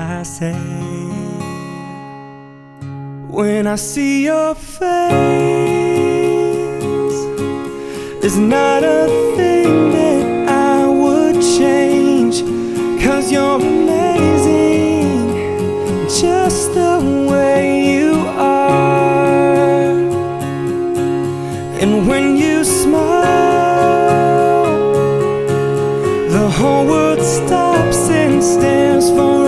I say, when I see your face, there's not a thing that I would change. Cause you're amazing just the way you are. And when you smile, the whole world stops and stares for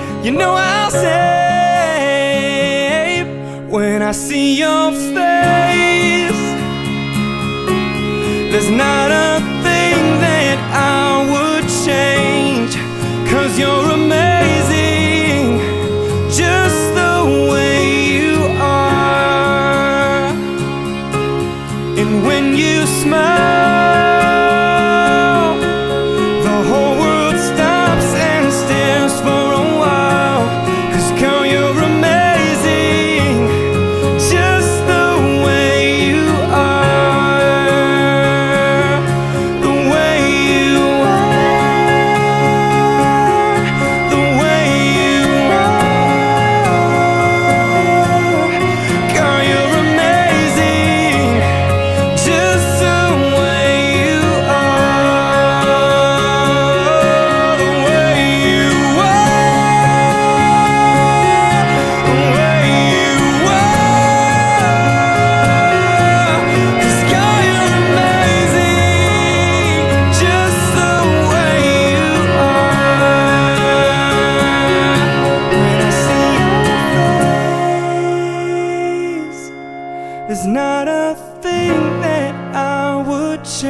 You know I'll say, when I see your face, there's not a thing that I would change. Cause you're amazing,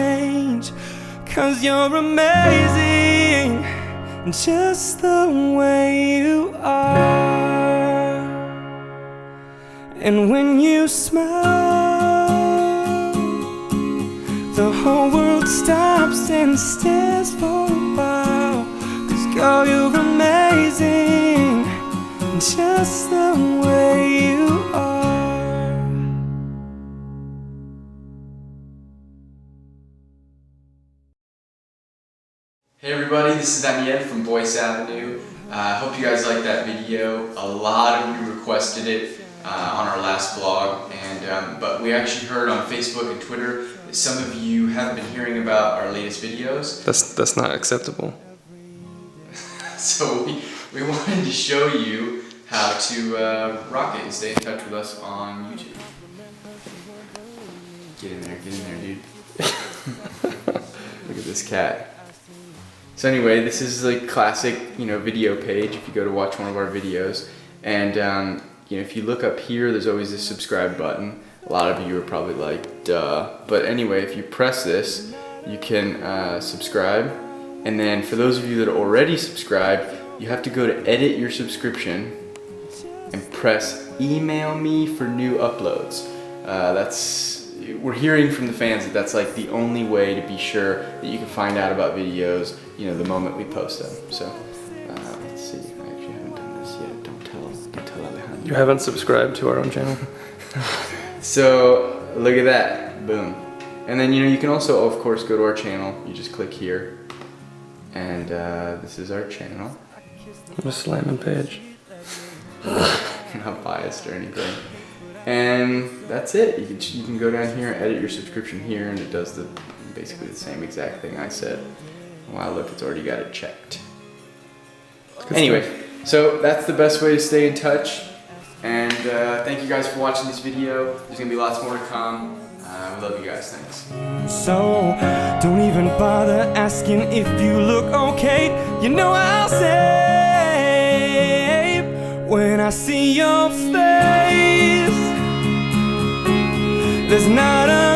change. Cause you're amazing, just the way you are. And when you smile, the whole world stops and stares for a while. Cause girl, you're amazing, just the way you are. Everybody, this is Daniel from Boyce Avenue. I uh, hope you guys liked that video. A lot of you requested it uh, on our last blog, and um, but we actually heard on Facebook and Twitter that some of you have been hearing about our latest videos. That's that's not acceptable. So we, we wanted to show you how to uh, rock it and stay in touch with us on YouTube. Get in there, get in there, dude. Look at this cat. So anyway, this is like classic, you know, video page. If you go to watch one of our videos, and um, you know, if you look up here, there's always this subscribe button. A lot of you are probably like, duh. But anyway, if you press this, you can uh, subscribe. And then for those of you that are already subscribed, you have to go to edit your subscription and press email me for new uploads. Uh, that's we're hearing from the fans that that's like the only way to be sure that you can find out about videos, you know, the moment we post them. So uh, let's see. I actually haven't done this yet. Don't tell. Don't tell Alejandro. You haven't subscribed to our own channel. So look at that, boom. And then you know you can also of course go to our channel. You just click here, and uh, this is our channel. I'm a slamming page. I'm not biased or anything. And that's it. You can, you can go down here and edit your subscription here, and it does the basically the same exact thing I said. Wow, look, it's already got it checked. Anyway, so that's the best way to stay in touch. And uh, thank you guys for watching this video. There's gonna be lots more to come. Uh, we love you guys. Thanks. So don't even bother asking if you look okay. You know I'll say when I see your face. Cause you're a